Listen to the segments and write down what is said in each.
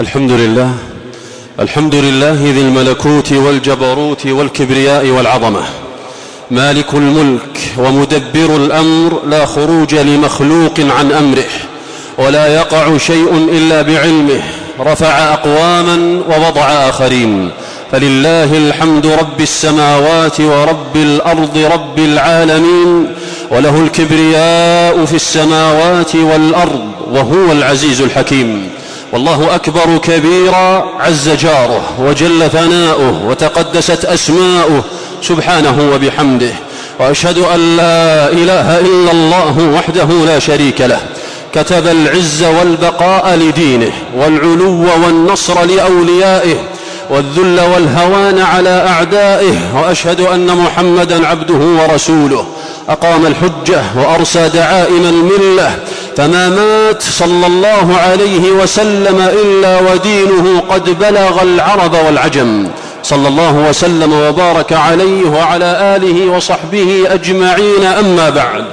الحمد لله الحمد لله ذي الملكوت والجبروت والكبرياء والعظمة مالك الملك ومدبر الأمر لا خروج لمخلوق عن أمره ولا يقع شيء إلا بعلمه رفع أقواما ووضع آخرين فلله الحمد رب السماوات ورب الأرض رب العالمين وله الكبرياء في السماوات والأرض وهو العزيز الحكيم. والله أكبر كبيرا عز جاره وجل ثناؤه وتقدست أسماؤه سبحانه وبحمده وأشهد أن لا إله إلا الله وحده لا شريك له كتب العز والبقاء لدينه والعلو والنصر لأوليائه والذل والهوان على أعدائه وأشهد أن محمدا عبده ورسوله أقام الحجة وأرسى دعائم الملة فما مات صلى الله عليه وسلم إلا ودينه قد بلغ العرب والعجم. صلى الله وسلم وبارك عليه وعلى آله وصحبه أجمعين. أما بعد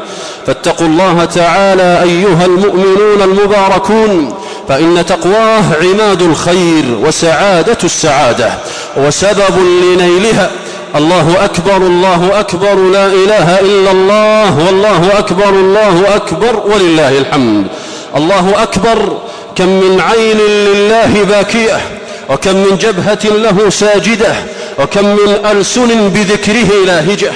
فاتقوا الله تعالى أيها المؤمنون المباركون فإن تقواه عماد الخير وسعادة السعادة وسبب لنيلها. الله أكبر الله أكبر لا إله إلا الله والله أكبر الله أكبر ولله الحمد. الله أكبر كم من عين لله باكية وكم من جبهة له ساجدة وكم من ألسن بذكره لاهجة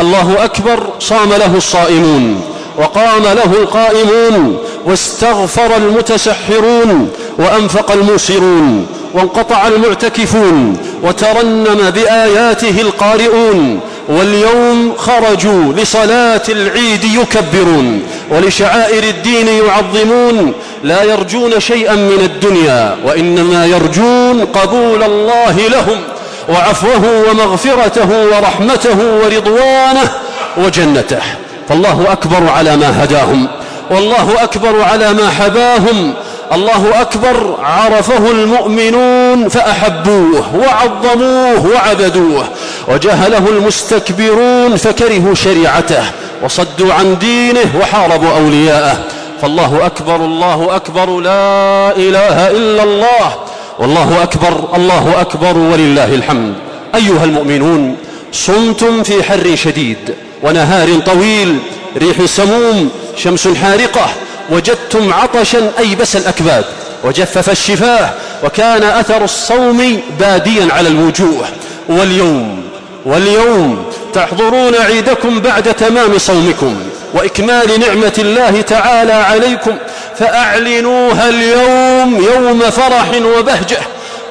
الله أكبر صام له الصائمون وقام له القائمون واستغفر المتسحرون وأنفق الموسرون وانقطع المعتكفون وترنم بآياته القارئون واليوم خرجوا لصلاة العيد يكبرون ولشعائر الدين يعظمون لا يرجون شيئا من الدنيا وإنما يرجون قبول الله لهم وعفوه ومغفرته ورحمته ورضوانه وجنته فالله أكبر على ما هداهم والله أكبر على ما حباهم الله أكبر عرفه المؤمنون فأحبوه وعظموه وعبدوه وجهله المستكبرون فكرهوا شريعته وصدوا عن دينه وحاربوا أولياءه. فالله أكبر الله أكبر لا إله إلا الله. والله أكبر الله أكبر ولله الحمد. أيها المؤمنون صمتم في حر شديد ونهار طويل ريح سموم شمس حارقة. وجدتم عطشا أيبس الأكباد وجفف الشفاه وكان أثر الصوم باديا على الوجوه. واليوم واليوم تحضرون عيدكم بعد تمام صومكم وإكمال نعمة الله تعالى عليكم فأعلنوها اليوم يوم فرح وبهجة.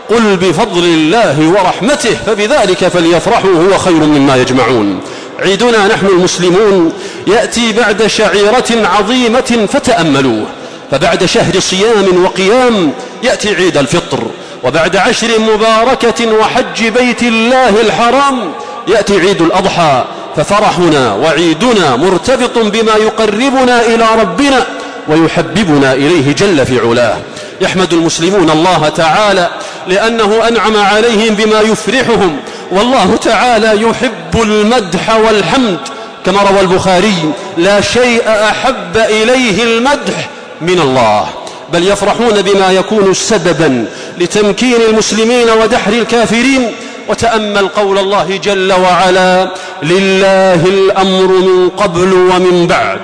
قل بفضل الله ورحمته فبذلك فليفرحوا هو خير مما يجمعون. عيدنا نحن المسلمون يأتي بعد شعيرة عظيمة فتأملوه. فبعد شهر صيام وقيام يأتي عيد الفطر. وبعد عشر مباركة وحج بيت الله الحرام يأتي عيد الأضحى. ففرحنا وعيدنا مرتبط بما يقربنا إلى ربنا ويحببنا إليه جل في علاه. يحمد المسلمون الله تعالى لأنه أنعم عليهم بما يفرحهم والله تعالى يحب المدح والحمد. كما روى البخاري لا شيء أحب إليه المدح من الله. بل يفرحون بما يكون سببا لتمكين المسلمين ودحر الكافرين. وتأمل قول الله جل وعلا لله الأمر من قبل ومن بعد.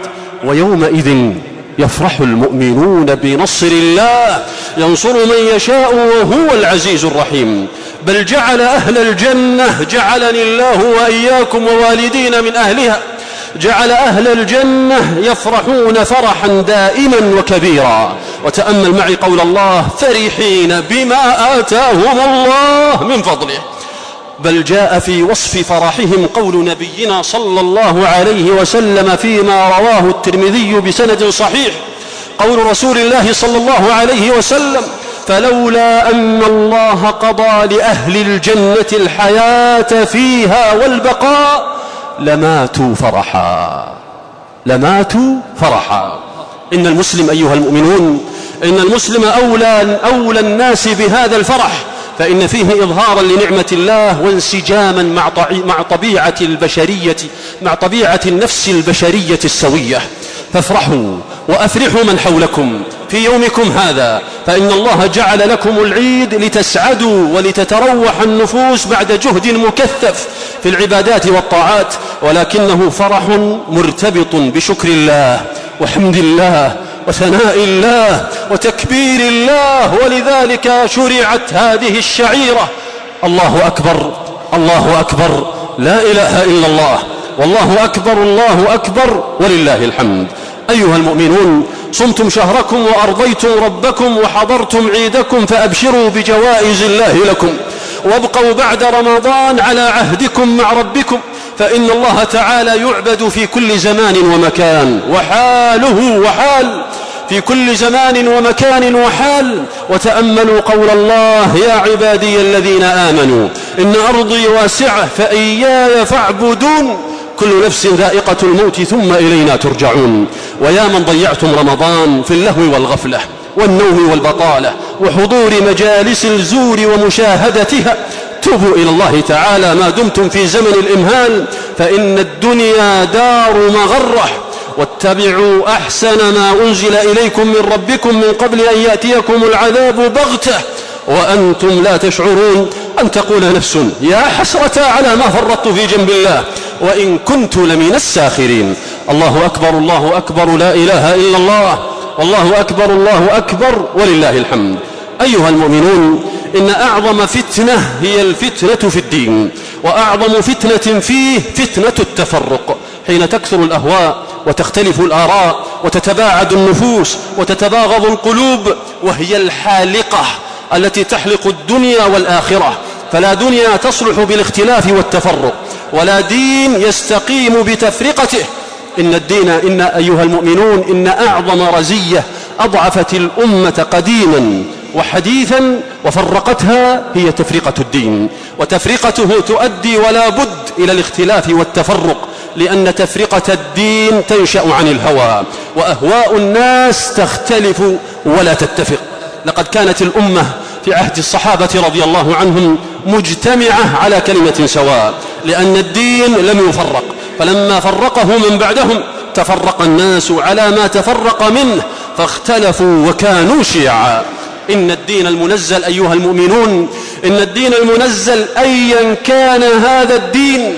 ويومئذ يفرح المؤمنون بنصر الله. ينصر من يشاء وهو العزيز الرحيم. بل جعل أهل الجنة جعلني الله وإياكم ووالدين من أهلها. جعل أهل الجنة يفرحون فرحا دائما وكبيرا. وتأمل معي قول الله فرحين بما آتاهم الله من فضله. بل جاء في وصف فرحهم قول نبينا صلى الله عليه وسلم فيما رواه الترمذي بسند صحيح. قول رسول الله صلى الله عليه وسلم فلولا أن الله قضى لأهل الجنة الحياة فيها والبقاء لماتوا فرحا. لماتوا فرحا. إن المسلم أيها المؤمنون إن المسلم أولى, أولى الناس بهذا الفرح فإن فيه إظهارا لنعمة الله وانسجاما مع, مع طبيعة البشرية مع طبيعة النفس البشرية السوية. فافرحوا. وأفرحوا من حولكم في يومكم هذا فإن الله جعل لكم العيد لتسعدوا ولتتروح النفوس بعد جهد مكثف في العبادات والطاعات ولكنه فرح مرتبط بشكر الله وحمد الله وثناء الله وتكبير الله ولذلك شرعت هذه الشعيرة. الله أكبر الله أكبر لا إله إلا الله والله أكبر الله أكبر ولله الحمد. أيها المؤمنون صمتم شهركم وأرضيتم ربكم وحضرتم عيدكم فأبشروا بجوائز الله لكم. وابقوا بعد رمضان على عهدكم مع ربكم فإن الله تعالى يعبد في كل زمان ومكان. وحاله وحال في كل زمان ومكان وحال. وتأملوا قول الله يا عبادي الذين آمنوا إن أرضي واسعة فإياي فاعبدون. كل نفس ذائقة الموت ثم إلينا ترجعون. ويا من ضيعتم رمضان في اللهو والغفلة والنوم والبطالة وحضور مجالس الزور ومشاهدتها. توبوا إلى الله تعالى ما دمتم في زمن الإمهال فإن الدنيا دار مغرة. واتبعوا أحسن ما أنزل إليكم من ربكم من قبل أن يأتيكم العذاب بغتة. وأنتم لا تشعرون أن تقول نفس يا حسرة على ما فرطت في جنب الله. وإن كنت لمن الساخرين. الله أكبر الله أكبر لا إله إلا الله والله أكبر الله أكبر ولله الحمد. أيها المؤمنون إن أعظم فتنة هي الفتنة في الدين وأعظم فتنة فيه فتنة التفرق. حين تكثر الأهواء وتختلف الآراء وتتباعد النفوس وتتباغض القلوب وهي الحالقة التي تحلق الدنيا والآخرة. فلا دنيا تصلح بالاختلاف والتفرق ولا دين يستقيم بتفرقته. إن الدين إن أيها المؤمنون إن أعظم رزية أضعفت الأمة قديما وحديثا وفرقتها هي تفرقة الدين. وتفرقته تؤدي ولا بد إلى الاختلاف والتفرق لأن تفرقة الدين تنشأ عن الهوى وأهواء الناس تختلف ولا تتفق. لقد كانت الأمة في عهد الصحابة رضي الله عنهم مجتمعة على كلمة سواء لأن الدين لم يفرق. فلما فرقه من بعدهم تفرق الناس على ما تفرق منه فاختلفوا وكانوا شيعا. إن الدين المنزل أيها المؤمنون إن الدين المنزل أيا كان هذا الدين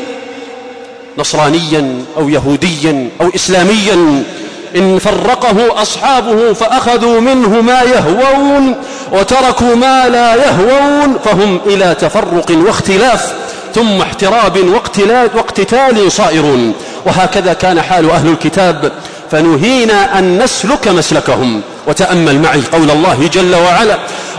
نصرانيا أو يهوديا أو إسلاميا. إن فرقه أصحابه فأخذوا منه ما يهوون وتركوا ما لا يهوون فهم إلى تفرق واختلاف. ثم احتراب واقتتال صائرون وهكذا كان حال أهل الكتاب. فنهينا أن نسلك مسلكهم. وتأمل معي قول الله جل وعلا.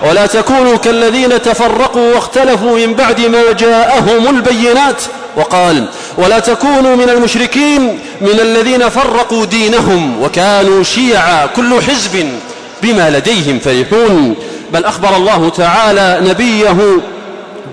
ولا تكونوا كالذين تفرقوا واختلفوا من بعد ما جاءهم البينات. وقال ولا تكونوا من المشركين من الذين فرقوا دينهم وكانوا شيعا كل حزب بما لديهم فرحون. بل أخبر الله تعالى نبيه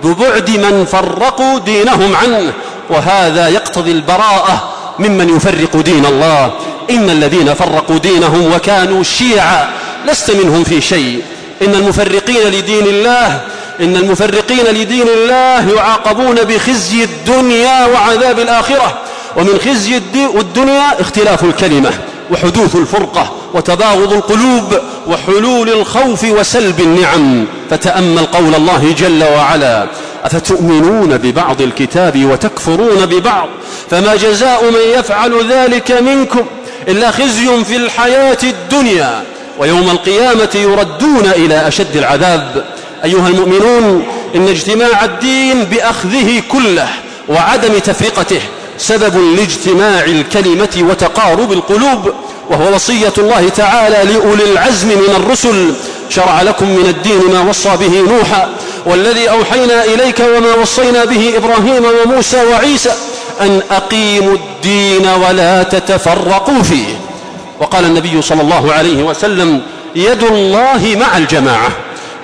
ببعد من فرقوا دينهم عنه وهذا يقتضي البراءة ممن يفرق دين الله. إن الذين فرقوا دينهم وكانوا شيعا لست منهم في شيء. إن المفرقين لدين الله إن المفرقين لدين الله يعاقبون بخزي الدنيا وعذاب الآخرة. ومن خزي الدنيا اختلاف الكلمة وحدوث الفرقة وتباغض القلوب. وحلول الخوف وسلب النعم. فتأمل قول الله جل وعلا أفتؤمنون ببعض الكتاب وتكفرون ببعض؟ فما جزاء من يفعل ذلك منكم إلا خزي في الحياة الدنيا. ويوم القيامة يردون إلى أشد العذاب. أيها المؤمنون إن اجتماع الدين بأخذه كله وعدم تفرقته سبب لاجتماع الكلمة وتقارب القلوب. وهو وصية الله تعالى لأولي العزم من الرسل. شرع لكم من الدين ما وصى به نوحا والذي أوحينا إليك وما وصينا به إبراهيم وموسى وعيسى أن أقيموا الدين ولا تتفرقوا فيه. وقال النبي صلى الله عليه وسلم يد الله مع الجماعة.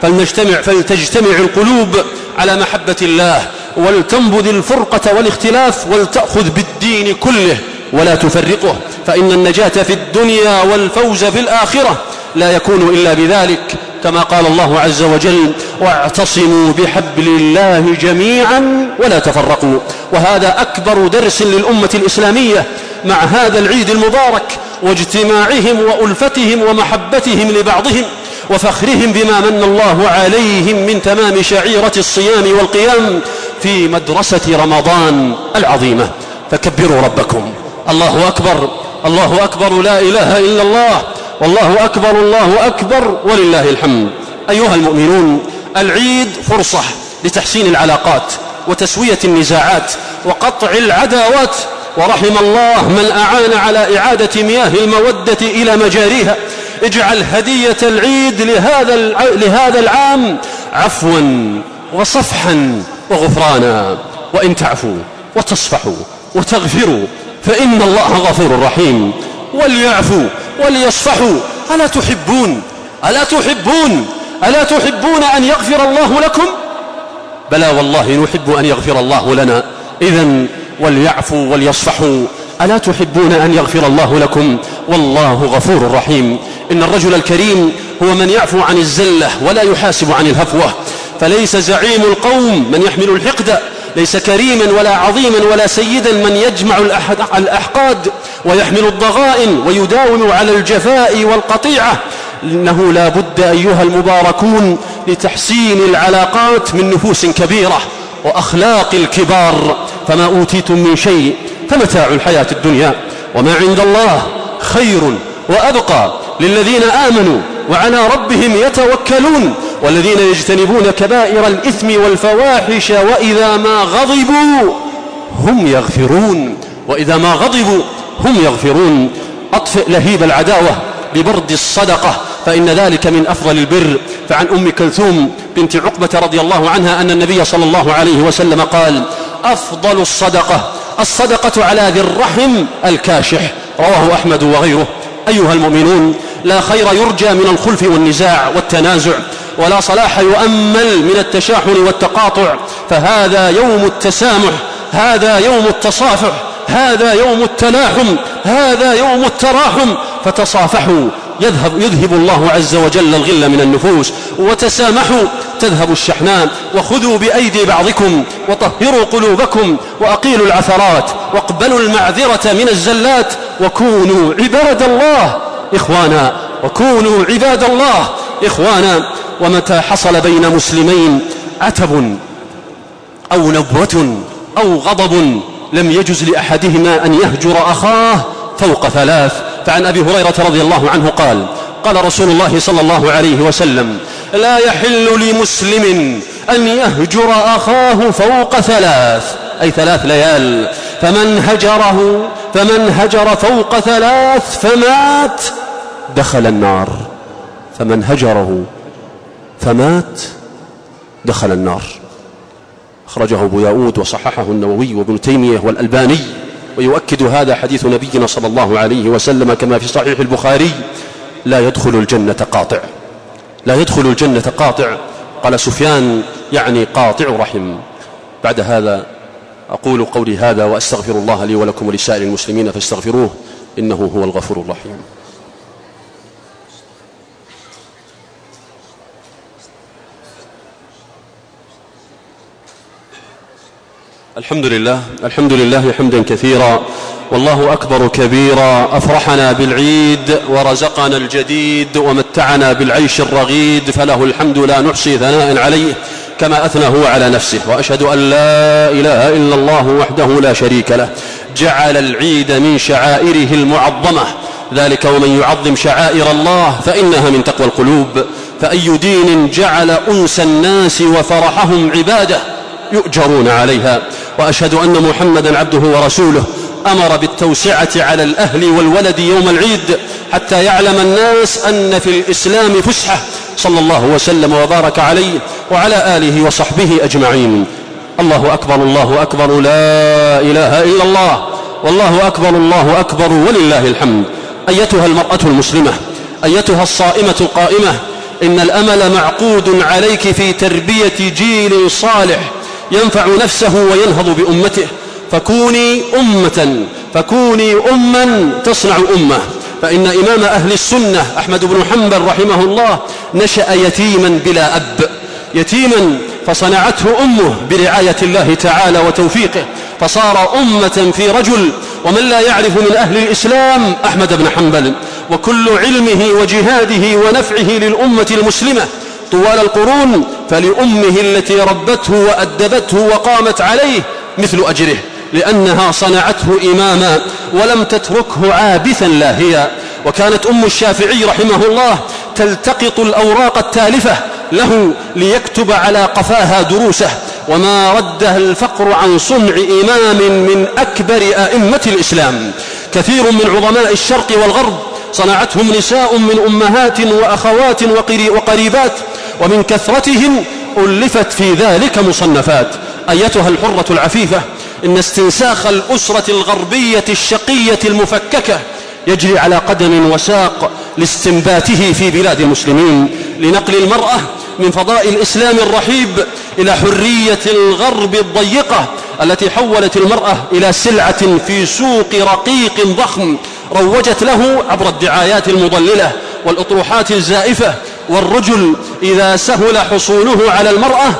فلنجتمع فلتجتمع القلوب على محبة الله ولتنبذ الفرقة والاختلاف ولتأخذ بالدين كله. ولا تفرقه فإن النجاة في الدنيا والفوز في الآخرة لا يكون إلا بذلك كما قال الله عز وجل واعتصموا بحبل الله جميعا ولا تفرقوا وهذا أكبر درس للأمة الإسلامية مع هذا العيد المبارك واجتماعهم وألفتهم ومحبتهم لبعضهم وفخرهم بما من الله عليهم من تمام شعيرة الصيام والقيام في مدرسة رمضان العظيمة. فكبروا ربكم. الله أكبر الله أكبر لا إله إلا الله. والله أكبر الله أكبر ولله الحمد. أيها المؤمنون العيد فرصة لتحسين العلاقات وتسوية النزاعات وقطع العداوات. ورحم الله من أعان على إعادة مياه المودة إلى مجاريها. اجعل هدية العيد لهذا, لهذا العام عفوا وصفحا وغفرانا. وإن تعفوا وتصفحوا وتغفروا فإن الله غفور رحيم. وليعفوا وليصفحوا. ألا تحبون؟ ألا تحبون؟ ألا تحبون أن يغفر الله لكم؟ بلى والله نحب أن يغفر الله لنا. إذا وليعفوا وليصفحوا. ألا تحبون أن يغفر الله لكم؟ والله غفور رحيم. إن الرجل الكريم هو من يعفو عن الزلة ولا يحاسب عن الهفوة. فليس زعيم القوم من يحمل الحقد. ليس كريما ولا عظيما ولا سيدا من يجمع الأحقاد ويحمل الضغائن ويداوم على الجفاء والقطيعة. إنه لا بد أيها المباركون لتحسين العلاقات من نفوس كبيرة وأخلاق الكبار. فما أوتيتم من شيء فمتاع الحياة الدنيا. وما عند الله خير وأبقى للذين آمنوا وعلى ربهم يتوكلون. والذين يجتنبون كبائر الإثم والفواحش وإذا ما غضبوا هم يغفرون وإذا ما غضبوا هم يغفرون. أطفئ لهيب العداوة ببرد الصدقة فإن ذلك من أفضل البر. فعن أم كلثوم بنت عقبة رضي الله عنها أن النبي صلى الله عليه وسلم قال أفضل الصدقة الصدقة على ذي الرحم الكاشح. رواه أحمد وغيره. أيها المؤمنون لا خير يرجى من الخلف والنزاع والتنازع ولا صلاح يؤمل من التشاحن والتقاطع. فهذا يوم التسامح هذا يوم التصافح هذا يوم التلاحم هذا يوم التراحم. فتصافحوا يذهب, يذهب الله عز وجل الغل من النفوس. وتسامحوا تذهب الشحناء. وخذوا بأيدي بعضكم وطهروا قلوبكم وأقيلوا العثرات واقبلوا المعذرة من الزلات وكونوا عباد الله إخوانا وكونوا عباد الله إخوانا. ومتى حصل بين مسلمين عتب أو نبوة أو غضب لم يجز لأحدهما أن يهجر أخاه فوق ثلاث. فعن أبي هريرة رضي الله عنه قال قال رسول الله صلى الله عليه وسلم لا يحل لمسلم أن يهجر أخاه فوق ثلاث أي ثلاث ليال. فمن هجره فمن هجر فوق ثلاث فمات دخل النار فمن هجره فمات دخل النار. أخرجه أبو داود وصححه النووي وابن تيمية والألباني ويؤكد هذا حديث نبينا صلى الله عليه وسلم كما في صحيح البخاري لا يدخل الجنة قاطع. لا يدخل الجنة قاطع. قال سفيان يعني قاطع رحم. بعد هذا أقول قولي هذا وأستغفر الله لي ولكم ولسائر المسلمين فاستغفروه إنه هو الغفور الرحيم. الحمد لله الحمد لله حمدا كثيرا والله أكبر كبيرا أفرحنا بالعيد ورزقنا الجديد ومتعنا بالعيش الرغيد فله الحمد لا نحصي ثناء عليه كما أثنى هو على نفسه وأشهد أن لا إله إلا الله وحده لا شريك له جعل العيد من شعائره المعظمة ذلك ومن يعظم شعائر الله فإنها من تقوى القلوب فأي دين جعل أنس الناس وفرحهم عبادة يؤجرون عليها. وأشهد أن محمدا عبده ورسوله أمر بالتوسعة على الأهل والولد يوم العيد حتى يعلم الناس أن في الإسلام فسحة. صلى الله وسلم وبارك عليه وعلى آله وصحبه أجمعين. الله أكبر الله أكبر لا إله إلا الله. والله أكبر الله أكبر ولله الحمد. أيتها المرأة المسلمة أيتها الصائمة القائمة إن الأمل معقود عليك في تربية جيل صالح. ينفع نفسه وينهض بأمته. فكوني أمة فكوني أما تصنع أمة. فإن إمام أهل السنة أحمد بن حنبل رحمه الله نشأ يتيما بلا أب. يتيما فصنعته أمه برعاية الله تعالى وتوفيقه. فصار أمة في رجل ومن لا يعرف من أهل الإسلام أحمد بن حنبل. وكل علمه وجهاده ونفعه للأمة المسلمة. طوال القرون فلأمه التي ربته وأدبته وقامت عليه مثل أجره لأنها صنعته إماما ولم تتركه عابثا لاهيا. وكانت أم الشافعي رحمه الله تلتقط الأوراق التالفة له ليكتب على قفاها دروسه. وما رده الفقر عن صنع إمام من أكبر أئمة الإسلام. كثير من عظماء الشرق والغرب صنعتهم نساء من أمهات وأخوات وقريبات ومن كثرتهم ألفت في ذلك مصنفات. أيتها الحرة العفيفة إن استنساخ الأسرة الغربية الشقية المفككة يجري على قدم وساق لاستنباته في بلاد المسلمين. لنقل المرأة من فضاء الإسلام الرحيب إلى حرية الغرب الضيقة التي حولت المرأة إلى سلعة في سوق رقيق ضخم روجت له عبر الدعايات المضللة والأطروحات الزائفة والرجل إذا سهل حصوله على المرأة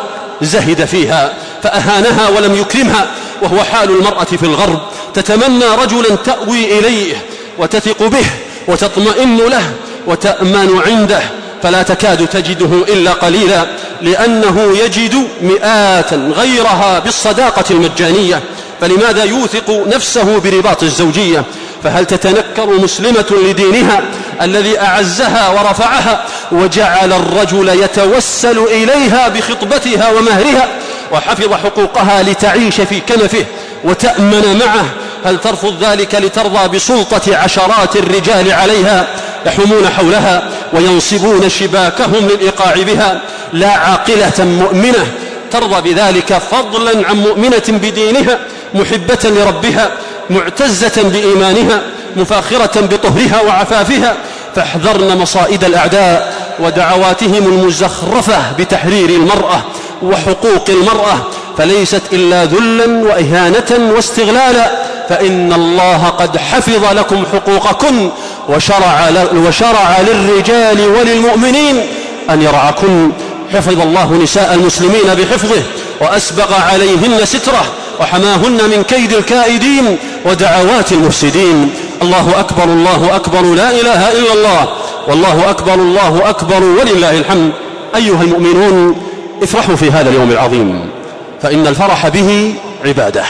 زهد فيها فأهانها ولم يكرمها وهو حال المرأة في الغرب. تتمنى رجلا تأوي إليه وتثق به وتطمئن له وتأمن عنده فلا تكاد تجده إلا قليلا لأنه يجد مئات غيرها بالصداقة المجانية. فلماذا يوثق نفسه برباط الزوجية؟ فهل تتنكر مسلمة لدينها الذي أعزها ورفعها وجعل الرجل يتوسل إليها بخطبتها ومهرها وحفظ حقوقها لتعيش في كنفه وتأمن معه. هل ترفض ذلك لترضى بسلطة عشرات الرجال عليها يحومون حولها وينصبون شباكهم للإيقاع بها؟ لا عاقلة مؤمنة ترضى بذلك فضلا عن مؤمنة بدينها محبة لربها معتزة بإيمانها مفاخرة بطهرها وعفافها. فاحذرن مصائد الأعداء ودعواتهم المزخرفة بتحرير المرأة وحقوق المرأة فليست إلا ذلا وإهانة واستغلالا فإن الله قد حفظ لكم حقوقكن وشرع, وشرع للرجال وللمؤمنين أن يرعكن حفظ الله نساء المسلمين بحفظه وأسبغ عليهن ستره وحماهن من كيد الكائدين ودعوات المفسدين. الله أكبر الله أكبر لا إله إلا الله. والله أكبر الله أكبر ولله الحمد. أيها المؤمنون افرحوا في هذا اليوم العظيم فإن الفرح به عبادة.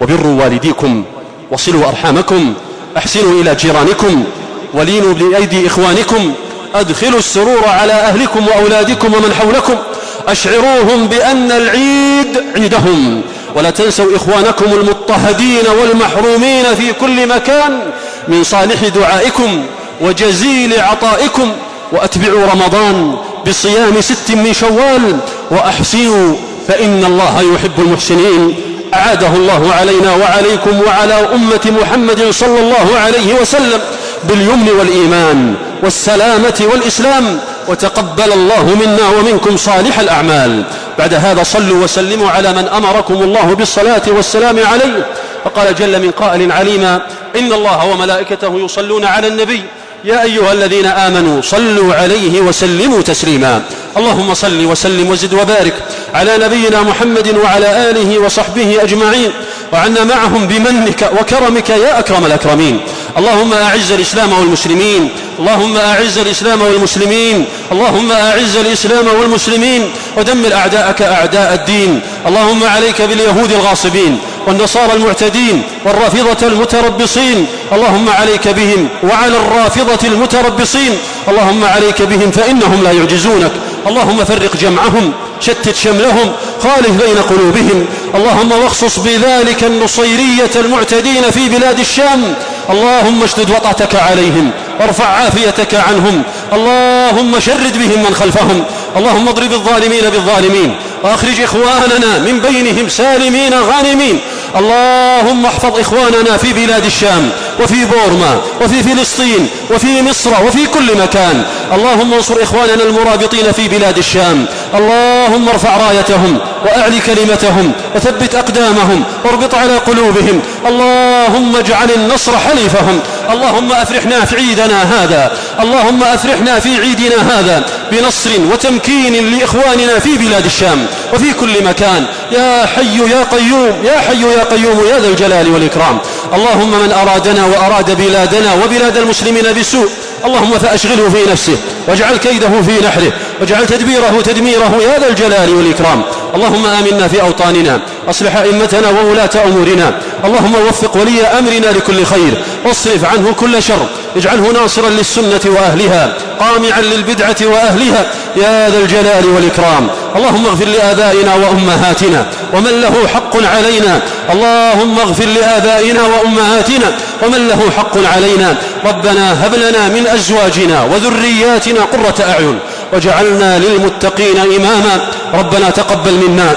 وبروا والديكم وصلوا أرحامكم أحسنوا إلى جيرانكم ولينوا بأيدي إخوانكم أدخلوا السرور على أهلكم وأولادكم ومن حولكم أشعروهم بأن العيد عيدهم. ولا تنسوا إخوانكم المضطهدين والمحرومين في كل مكان من صالح دعائكم. وجزيل عطائكم وأتبعوا رمضان بصيام ست من شوال وأحسنوا فإن الله يحب المحسنين. أعاده الله علينا وعليكم وعلى أمة محمد صلى الله عليه وسلم باليمن والإيمان والسلامة والإسلام. وتقبل الله منا ومنكم صالح الأعمال. بعد هذا صلوا وسلموا على من أمركم الله بالصلاة والسلام عليه. فقال جل من قائل عليما إن الله وملائكته يصلون على النبي يا أيها الذين آمنوا صلوا عليه وسلموا تسليما. اللهم صل وسلم وزد وبارك على نبينا محمد وعلى آله وصحبه أجمعين. وعنا معهم بمنك وكرمك يا أكرم الأكرمين. اللهم أعز الإسلام والمسلمين. اللهم أعز الإسلام والمسلمين. اللهم أعز الإسلام والمسلمين. ودمر أعداءك أعداء الدين. اللهم عليك باليهود الغاصبين. والنصارى المعتدين والرافضة المتربصين. اللهم عليك بهم وعلى الرافضة المتربصين. اللهم عليك بهم فإنهم لا يعجزونك. اللهم فرق جمعهم شتت شملهم خالف بين قلوبهم. اللهم واخصص بذلك النصيرية المعتدين في بلاد الشام. اللهم اشدد وطأتك عليهم وارفع عافيتك عنهم. اللهم شرد بهم من خلفهم. اللهم اضرب الظالمين بالظالمين. وأخرج إخواننا من بينهم سالمين غانمين. اللهم احفظ إخواننا في بلاد الشام وفي بورما وفي فلسطين وفي مصر وفي كل مكان. اللهم انصر إخواننا المرابطين في بلاد الشام. اللهم ارفع رايتهم وأعلي كلمتهم وثبت أقدامهم واربط على قلوبهم. اللهم اجعل النصر حليفهم. اللهم أفرحنا في عيدنا هذا. اللهم أفرحنا في عيدنا هذا. بنصر وتمكين لإخواننا في بلاد الشام وفي كل مكان. يا حي يا قيوم يا حي يا قيوم يا ذا الجلال والإكرام. اللهم من أرادنا وأراد بلادنا وبلاد المسلمين بسوء اللهم فأشغله في نفسه واجعل كيده في نحره واجعل تدبيره تدميره يا ذا الجلال والإكرام. اللهم آمنا في أوطاننا أصلح أئمتنا وولاة أمورنا اللهم وفق ولي أمرنا لكل خير واصرف عنه كل شر اجعله ناصرا للسنة وأهلها قامعا للبدعة وأهلها يا ذا الجلال والإكرام. اللهم اغفر لآبائنا وأمهاتنا ومن له حق علينا. اللهم اغفر لآبائنا وأمهاتنا ومن له حق علينا. ربنا هب لنا من أزواجنا وذرياتنا قرة أعين وجعلنا للمتقين إماما. ربنا تقبل منا.